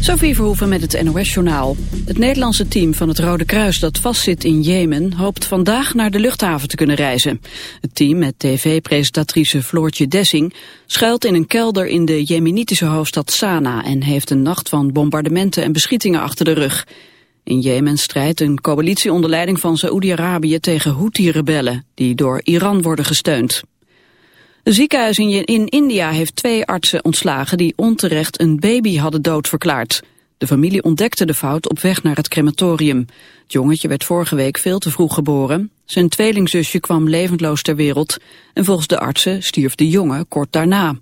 Sophie Verhoeven met het NOS-journaal. Het Nederlandse team van het Rode Kruis dat vastzit in Jemen... hoopt vandaag naar de luchthaven te kunnen reizen. Het team met tv-presentatrice Floortje Dessing... schuilt in een kelder in de jemenitische hoofdstad Sanaa... en heeft een nacht van bombardementen en beschietingen achter de rug. In Jemen strijdt een coalitie onder leiding van Saoedi-Arabië... tegen Houthi-rebellen, die door Iran worden gesteund. Een ziekenhuis in, in India heeft twee artsen ontslagen die onterecht een baby hadden doodverklaard. De familie ontdekte de fout op weg naar het crematorium. Het jongetje werd vorige week veel te vroeg geboren. Zijn tweelingzusje kwam levendloos ter wereld en volgens de artsen stierf de jongen kort daarna.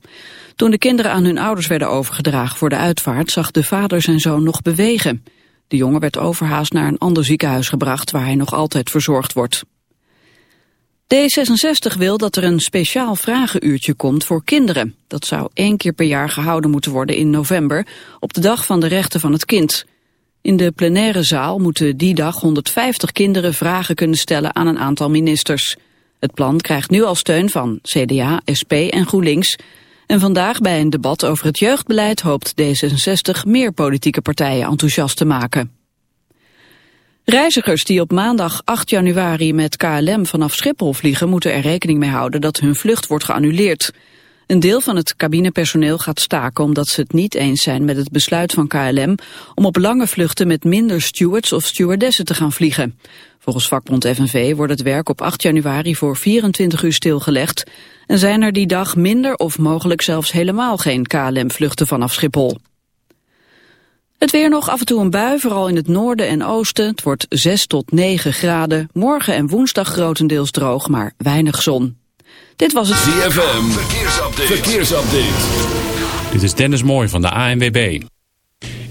Toen de kinderen aan hun ouders werden overgedragen voor de uitvaart zag de vader zijn zoon nog bewegen. De jongen werd overhaast naar een ander ziekenhuis gebracht waar hij nog altijd verzorgd wordt. D66 wil dat er een speciaal vragenuurtje komt voor kinderen. Dat zou één keer per jaar gehouden moeten worden in november, op de dag van de rechten van het kind. In de plenaire zaal moeten die dag 150 kinderen vragen kunnen stellen aan een aantal ministers. Het plan krijgt nu al steun van CDA, SP en GroenLinks. En vandaag bij een debat over het jeugdbeleid hoopt D66 meer politieke partijen enthousiast te maken. Reizigers die op maandag 8 januari met KLM vanaf Schiphol vliegen... moeten er rekening mee houden dat hun vlucht wordt geannuleerd. Een deel van het cabinepersoneel gaat staken omdat ze het niet eens zijn met het besluit van KLM... om op lange vluchten met minder stewards of stewardessen te gaan vliegen. Volgens vakbond FNV wordt het werk op 8 januari voor 24 uur stilgelegd... en zijn er die dag minder of mogelijk zelfs helemaal geen KLM-vluchten vanaf Schiphol. Het weer nog af en toe een bui, vooral in het noorden en oosten. Het wordt 6 tot 9 graden. Morgen en woensdag grotendeels droog, maar weinig zon. Dit was het ZFM. Verkeersupdate. Verkeersupdate. Dit is Dennis Mooij van de ANWB.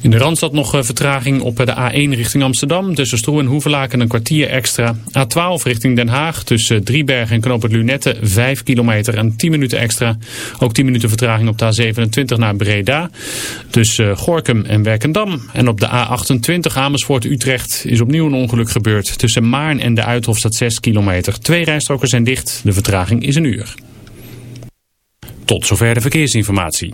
In de Randstad nog eh, vertraging op de A1 richting Amsterdam. Tussen Stroe en Hoevelaken een kwartier extra. A12 richting Den Haag tussen Driebergen en Knoop het Lunette 5 kilometer en 10 minuten extra. Ook 10 minuten vertraging op de A27 naar Breda. Tussen eh, Gorkum en Werkendam. En op de A28 Amersfoort-Utrecht is opnieuw een ongeluk gebeurd. Tussen Maarn en de Uithof staat 6 kilometer. Twee rijstroken zijn dicht. De vertraging is een uur. Tot zover de verkeersinformatie.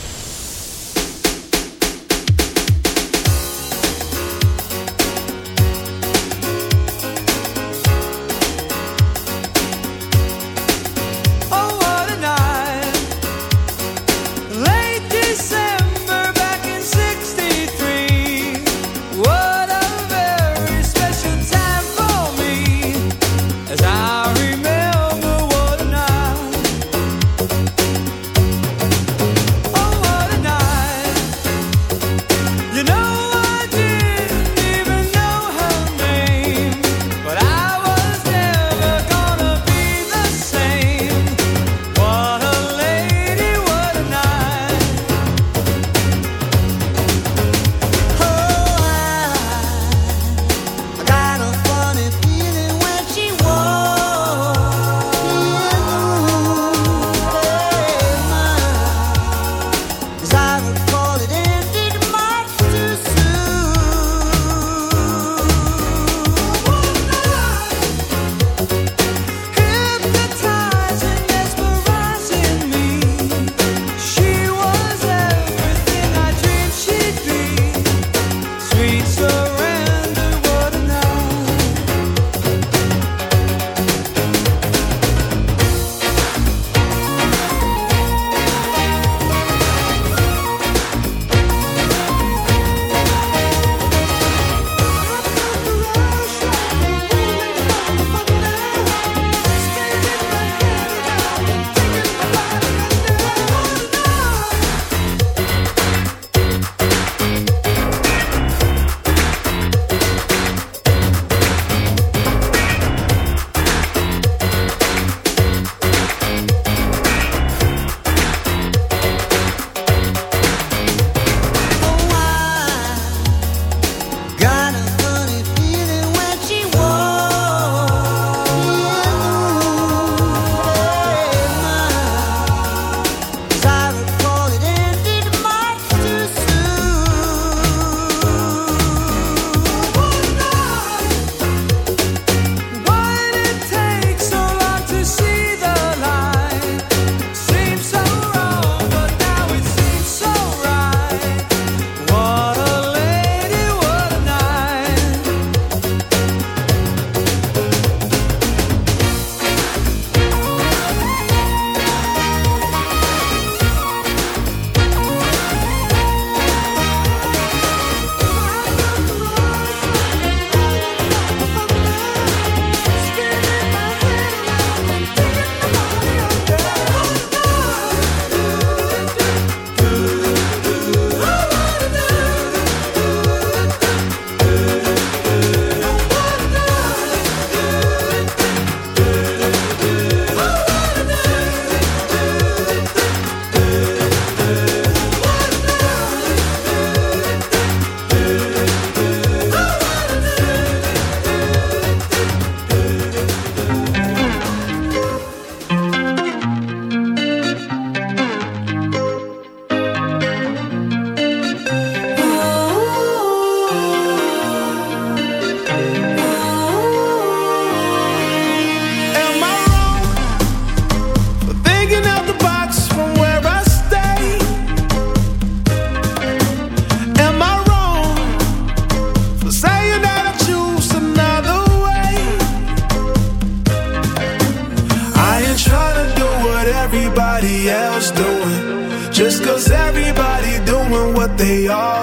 they are.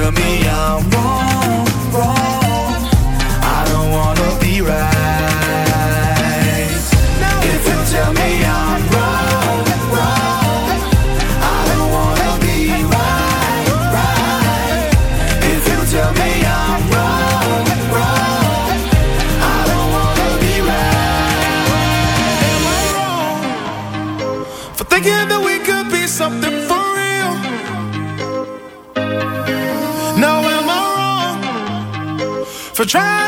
to me. try.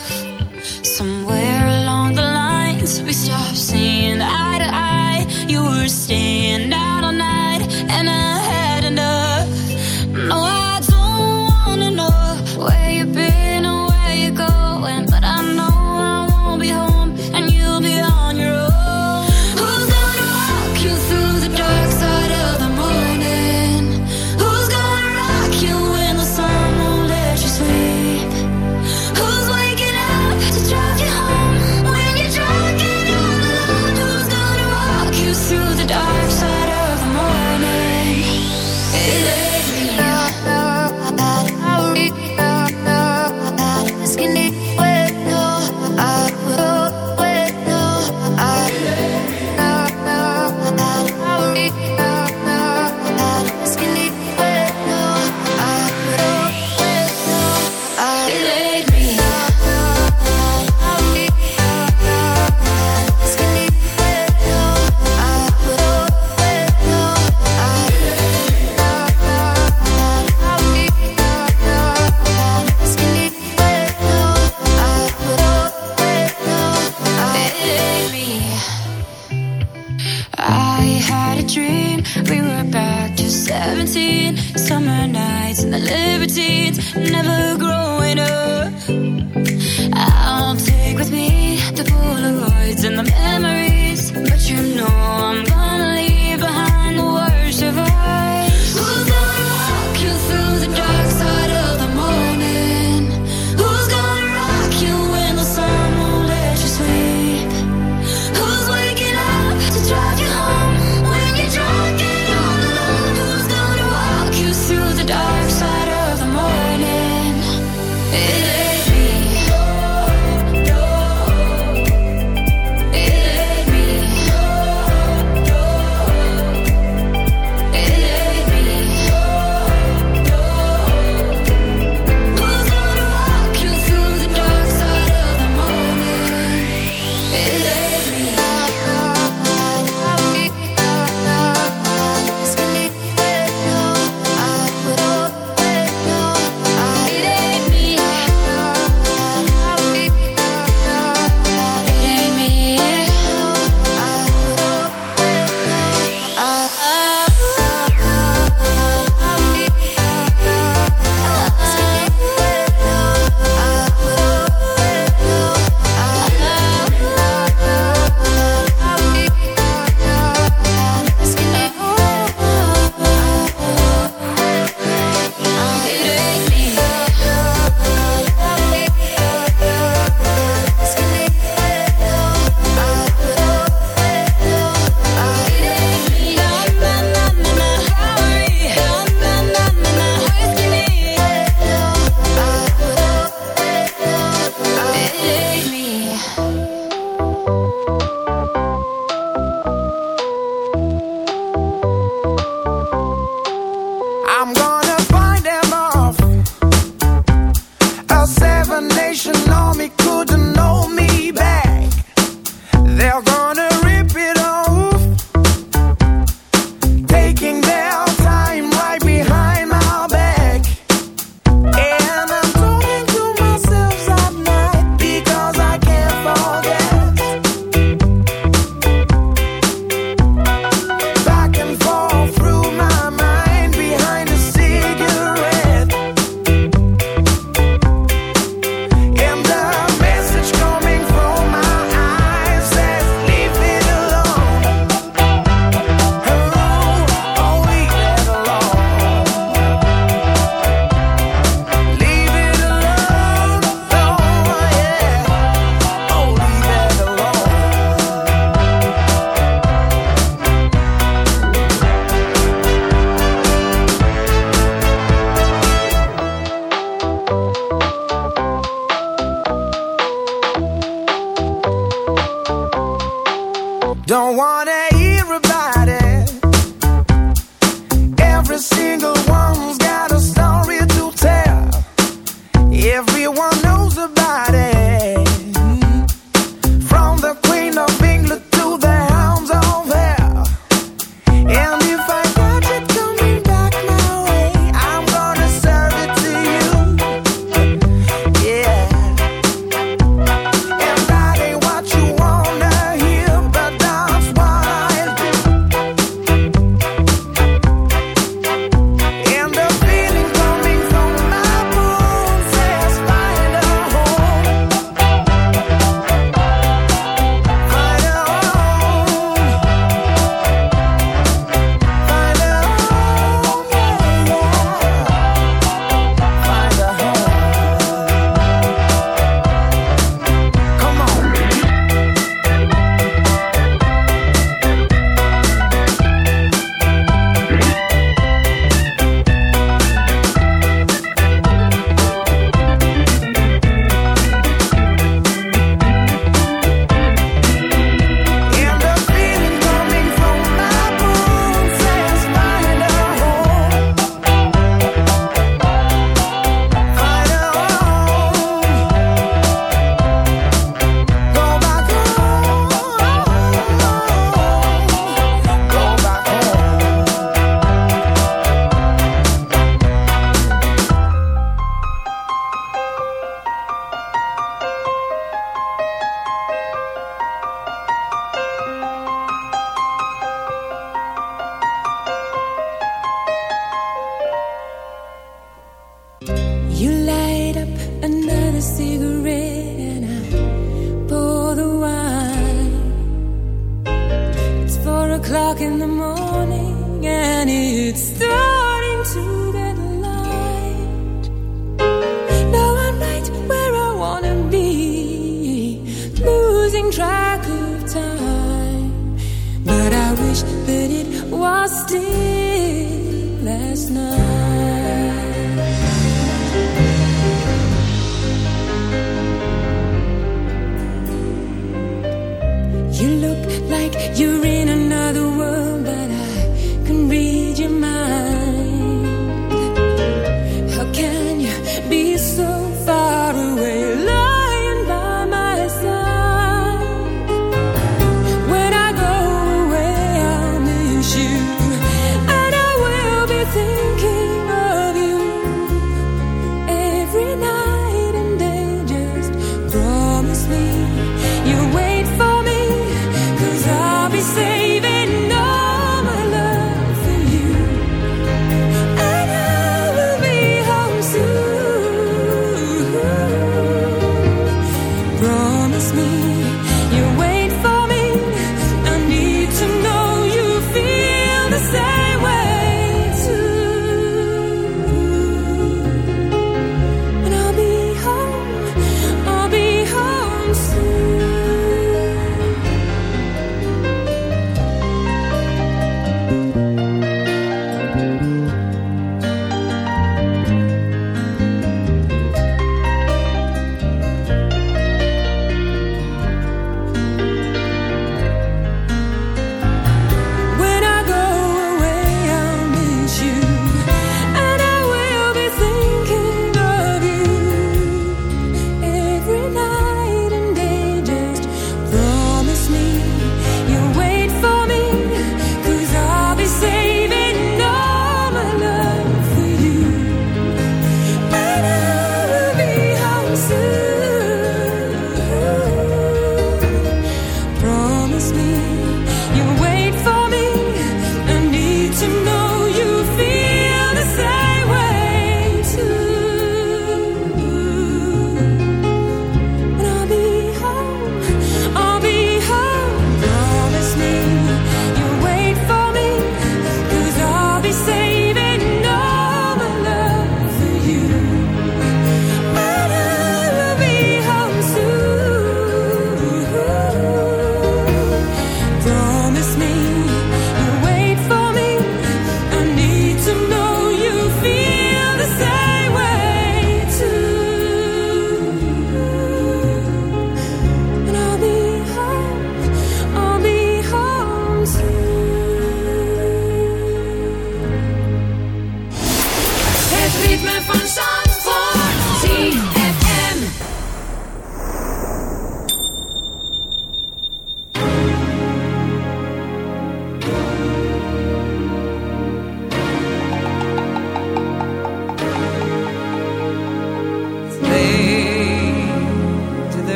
seventeen, summer nights and the libertines, never growing up. Look like you're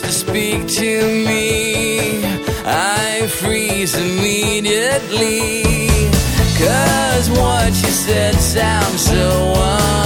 comes to speak to me, I freeze immediately. Cause what you said sounds so wonderful.